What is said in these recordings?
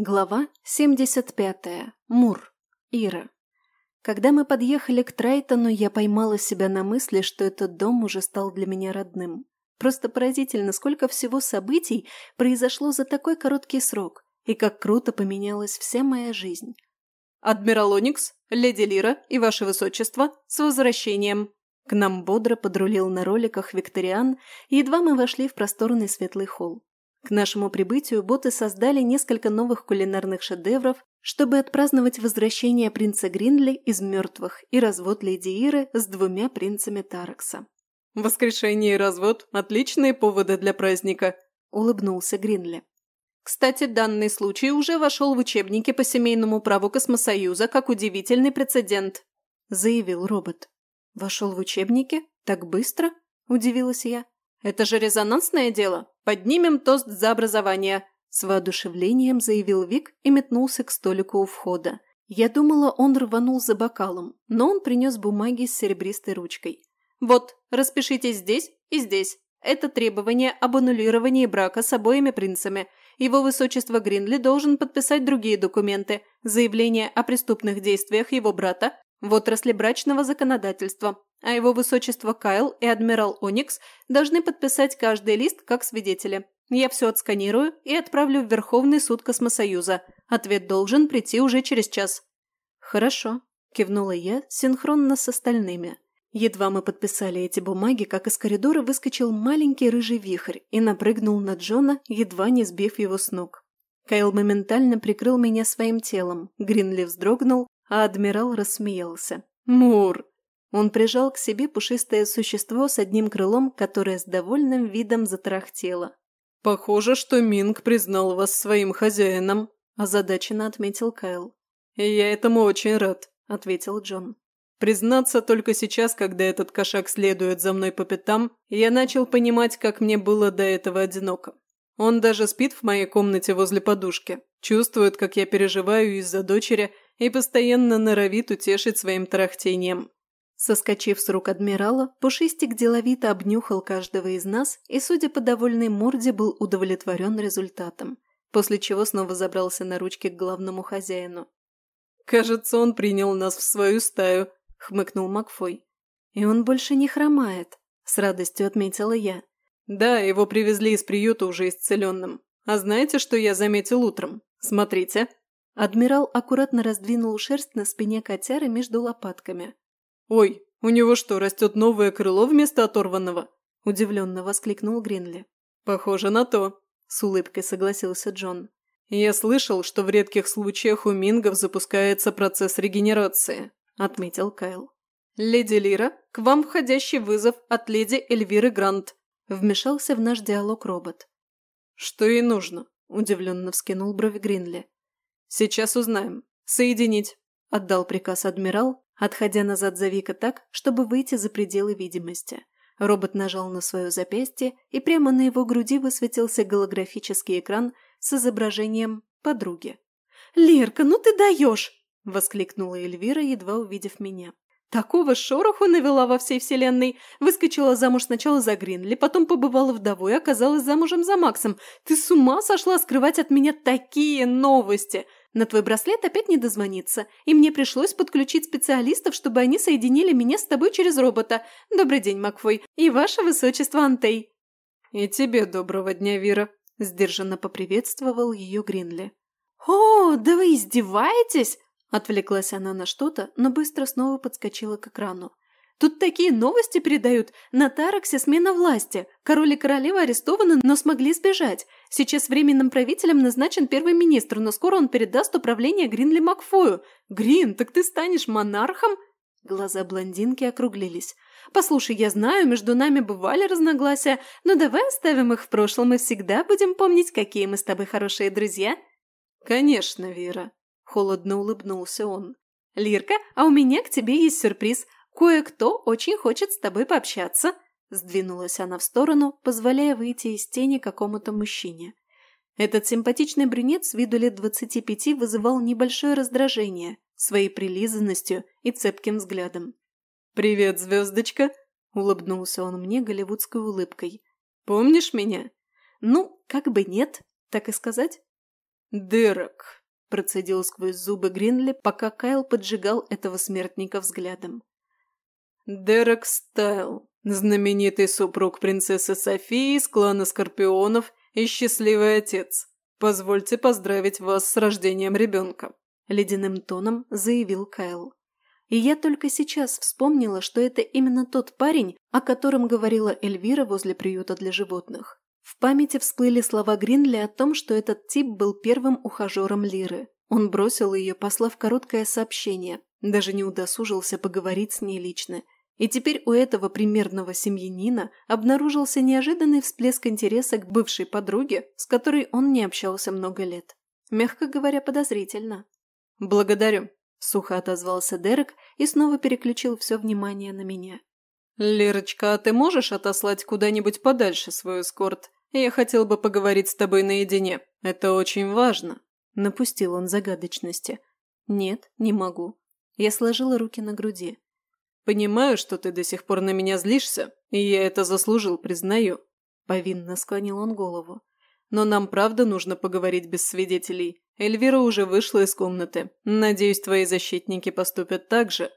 Глава 75. Мур. Ира. Когда мы подъехали к Трайтону, я поймала себя на мысли, что этот дом уже стал для меня родным. Просто поразительно, сколько всего событий произошло за такой короткий срок, и как круто поменялась вся моя жизнь. «Адмирал Оникс, леди Лира и ваше высочество, с возвращением!» К нам бодро подрулил на роликах Викториан, едва мы вошли в просторный светлый холл. К нашему прибытию боты создали несколько новых кулинарных шедевров, чтобы отпраздновать возвращение принца Гринли из мертвых и развод леди Иры с двумя принцами Таракса. «Воскрешение и развод – отличные поводы для праздника», – улыбнулся Гринли. Кстати, данный случай уже вошел в учебники по семейному праву Космосоюза как удивительный прецедент, заявил робот. Вошел в учебники? Так быстро? Удивилась я. Это же резонансное дело. Поднимем тост за образование!» С воодушевлением заявил Вик и метнулся к столику у входа. Я думала, он рванул за бокалом, но он принес бумаги с серебристой ручкой. «Вот, распишитесь здесь и здесь. Это требование об аннулировании брака с обоими принцами. Его высочество Гринли должен подписать другие документы, заявление о преступных действиях его брата в отрасли брачного законодательства, а его высочество Кайл и адмирал Оникс должны подписать каждый лист как свидетели. Я все отсканирую и отправлю в Верховный суд Космосоюза. Ответ должен прийти уже через час». «Хорошо», – кивнула я синхронно с остальными. Едва мы подписали эти бумаги, как из коридора выскочил маленький рыжий вихрь и напрыгнул на Джона, едва не сбив его с ног. Кайл моментально прикрыл меня своим телом, Гринли вздрогнул, а адмирал рассмеялся. «Мур!» Он прижал к себе пушистое существо с одним крылом, которое с довольным видом затрахтело. «Похоже, что Минг признал вас своим хозяином», – озадаченно отметил Кайл. «И я этому очень рад», – ответил Джон. «Признаться только сейчас, когда этот кошак следует за мной по пятам, я начал понимать, как мне было до этого одиноко. Он даже спит в моей комнате возле подушки, чувствует, как я переживаю из-за дочери и постоянно норовит утешить своим тарахтением. Соскочив с рук адмирала, Пушистик деловито обнюхал каждого из нас и, судя по довольной морде, был удовлетворен результатом, после чего снова забрался на ручки к главному хозяину. «Кажется, он принял нас в свою стаю», — хмыкнул Макфой. «И он больше не хромает», — с радостью отметила я. «Да, его привезли из приюта уже исцеленным. А знаете, что я заметил утром? Смотрите». Адмирал аккуратно раздвинул шерсть на спине котяры между лопатками. «Ой, у него что, растет новое крыло вместо оторванного?» – удивленно воскликнул Гринли. «Похоже на то», – с улыбкой согласился Джон. «Я слышал, что в редких случаях у мингов запускается процесс регенерации», – отметил Кайл. «Леди Лира, к вам входящий вызов от леди Эльвиры Грант», – вмешался в наш диалог робот. «Что ей нужно?» – удивленно вскинул брови Гринли. «Сейчас узнаем. Соединить», – отдал приказ адмирал, отходя назад за Вика так, чтобы выйти за пределы видимости. Робот нажал на свое запястье, и прямо на его груди высветился голографический экран с изображением подруги. «Лерка, ну ты даешь!» – воскликнула Эльвира, едва увидев меня. «Такого шороху навела во всей вселенной! Выскочила замуж сначала за Гринли, потом побывала вдовой оказалась замужем за Максом. Ты с ума сошла скрывать от меня такие новости! На твой браслет опять не дозвониться, и мне пришлось подключить специалистов, чтобы они соединили меня с тобой через робота. Добрый день, Макфой, и ваше высочество Антей». «И тебе доброго дня, Вира», – сдержанно поприветствовал ее Гринли. «О, да вы издеваетесь?» – отвлеклась она на что-то, но быстро снова подскочила к экрану. Тут такие новости передают. На Тараксе смена власти. Король и королева арестованы, но смогли сбежать. Сейчас временным правителем назначен первый министр, но скоро он передаст управление Гринли Макфою. Грин, так ты станешь монархом? Глаза блондинки округлились. «Послушай, я знаю, между нами бывали разногласия, но давай оставим их в прошлом и всегда будем помнить, какие мы с тобой хорошие друзья». «Конечно, Вера», – холодно улыбнулся он. «Лирка, а у меня к тебе есть сюрприз. «Кое-кто очень хочет с тобой пообщаться», – сдвинулась она в сторону, позволяя выйти из тени какому-то мужчине. Этот симпатичный брюнет с виду лет двадцати пяти вызывал небольшое раздражение своей прилизанностью и цепким взглядом. «Привет, звездочка!» – улыбнулся он мне голливудской улыбкой. «Помнишь меня?» «Ну, как бы нет, так и сказать». «Дерек», – процедил сквозь зубы Гринли, пока Кайл поджигал этого смертника взглядом. «Дерек Стайл, знаменитый супруг принцессы Софии из клана Скорпионов и счастливый отец. Позвольте поздравить вас с рождением ребенка», – ледяным тоном заявил Кайл. И я только сейчас вспомнила, что это именно тот парень, о котором говорила Эльвира возле приюта для животных. В памяти всплыли слова Гринли о том, что этот тип был первым ухажером Лиры. Он бросил ее, послав короткое сообщение, даже не удосужился поговорить с ней лично. И теперь у этого примерного семьянина обнаружился неожиданный всплеск интереса к бывшей подруге, с которой он не общался много лет. Мягко говоря, подозрительно. «Благодарю», – сухо отозвался Дерек и снова переключил все внимание на меня. «Лерочка, а ты можешь отослать куда-нибудь подальше свой эскорт? Я хотел бы поговорить с тобой наедине. Это очень важно», – напустил он загадочности. «Нет, не могу». Я сложила руки на груди. «Понимаю, что ты до сих пор на меня злишься, и я это заслужил, признаю». Повинно склонил он голову. «Но нам правда нужно поговорить без свидетелей. Эльвира уже вышла из комнаты. Надеюсь, твои защитники поступят так же».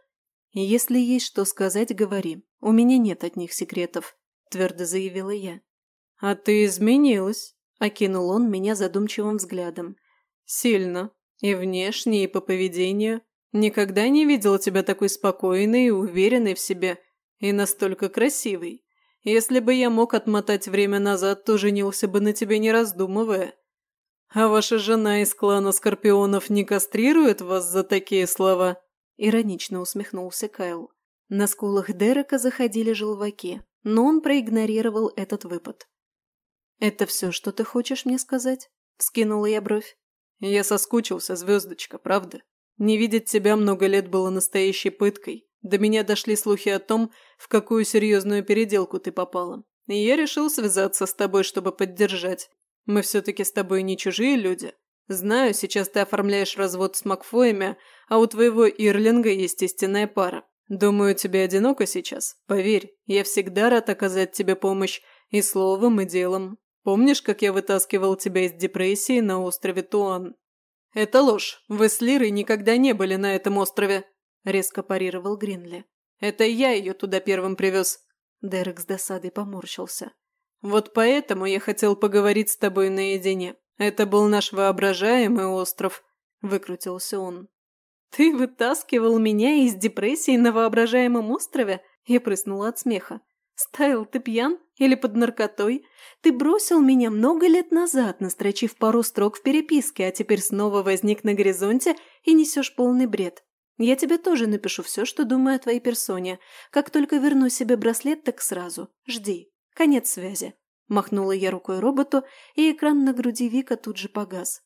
«Если есть что сказать, говори. У меня нет от них секретов», – твердо заявила я. «А ты изменилась», – окинул он меня задумчивым взглядом. «Сильно. И внешне, и по поведению. Никогда не видела тебя такой спокойной и уверенной в себе, и настолько красивой. Если бы я мог отмотать время назад, то женился бы на тебе не раздумывая. А ваша жена из клана Скорпионов не кастрирует вас за такие слова?» Иронично усмехнулся Кайл. На скулах Дерека заходили желваки, но он проигнорировал этот выпад. «Это все, что ты хочешь мне сказать?» – вскинула я бровь. «Я соскучился, звездочка, правда? Не видеть тебя много лет было настоящей пыткой. До меня дошли слухи о том, в какую серьезную переделку ты попала. И я решил связаться с тобой, чтобы поддержать. Мы все-таки с тобой не чужие люди. Знаю, сейчас ты оформляешь развод с Макфоями, а у твоего Ирлинга есть истинная пара. Думаю, тебе одиноко сейчас. Поверь, я всегда рад оказать тебе помощь и словом, и делом. Помнишь, как я вытаскивал тебя из депрессии на острове Туан?» «Это ложь. Вы с Лирой никогда не были на этом острове», – резко парировал Гринли. «Это я ее туда первым привез». Дерек с досадой поморщился. «Вот поэтому я хотел поговорить с тобой наедине. Это был наш воображаемый остров», – выкрутился он. «Ты вытаскивал меня из депрессии на воображаемом острове?» Я прыснула от смеха. «Стайл, ты пьян? Или под наркотой? Ты бросил меня много лет назад, настрочив пару строк в переписке, а теперь снова возник на горизонте и несешь полный бред. Я тебе тоже напишу все, что думаю о твоей персоне. Как только верну себе браслет, так сразу. Жди. Конец связи». Махнула я рукой роботу, и экран на груди Вика тут же погас.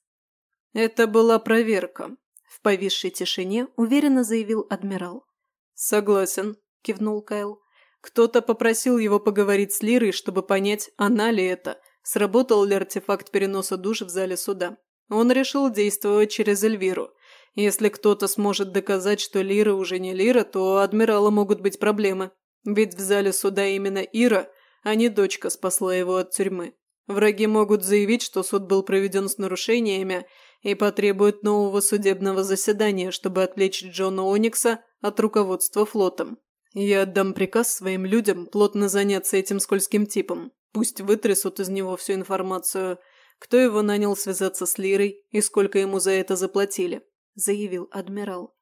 «Это была проверка», – в повисшей тишине уверенно заявил адмирал. «Согласен», – кивнул Кайл. Кто-то попросил его поговорить с Лирой, чтобы понять, она ли это, сработал ли артефакт переноса душ в зале суда. Он решил действовать через Эльвиру. Если кто-то сможет доказать, что Лира уже не Лира, то у адмирала могут быть проблемы. Ведь в зале суда именно Ира, а не дочка спасла его от тюрьмы. Враги могут заявить, что суд был проведен с нарушениями и потребуют нового судебного заседания, чтобы отвлечь Джона Оникса от руководства флотом. Я отдам приказ своим людям плотно заняться этим скользким типом. Пусть вытрясут из него всю информацию, кто его нанял связаться с Лирой и сколько ему за это заплатили», – заявил адмирал.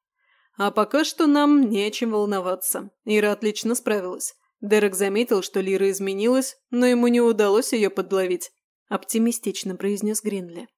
«А пока что нам не о чем волноваться. Ира отлично справилась. Дерек заметил, что Лира изменилась, но ему не удалось ее подловить», – оптимистично произнес Гринли.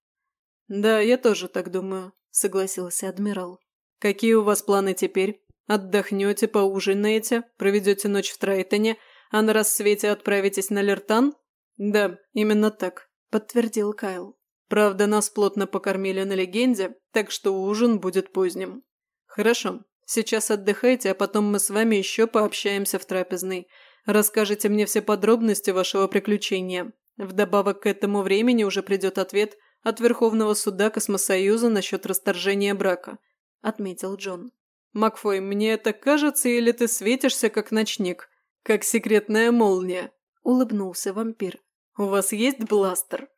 «Да, я тоже так думаю», – согласился адмирал. «Какие у вас планы теперь?» Отдохнете, поужинаете, проведете ночь в Трайтоне, а на рассвете отправитесь на Лертан? Да, именно так, подтвердил Кайл. Правда, нас плотно покормили на легенде, так что ужин будет поздним. Хорошо, сейчас отдыхайте, а потом мы с вами еще пообщаемся в трапезной. Расскажите мне все подробности вашего приключения. Вдобавок к этому времени уже придет ответ от Верховного суда Космосоюза насчет расторжения брака», – отметил Джон. «Макфой, мне это кажется, или ты светишься, как ночник, как секретная молния?» – улыбнулся вампир. «У вас есть бластер?»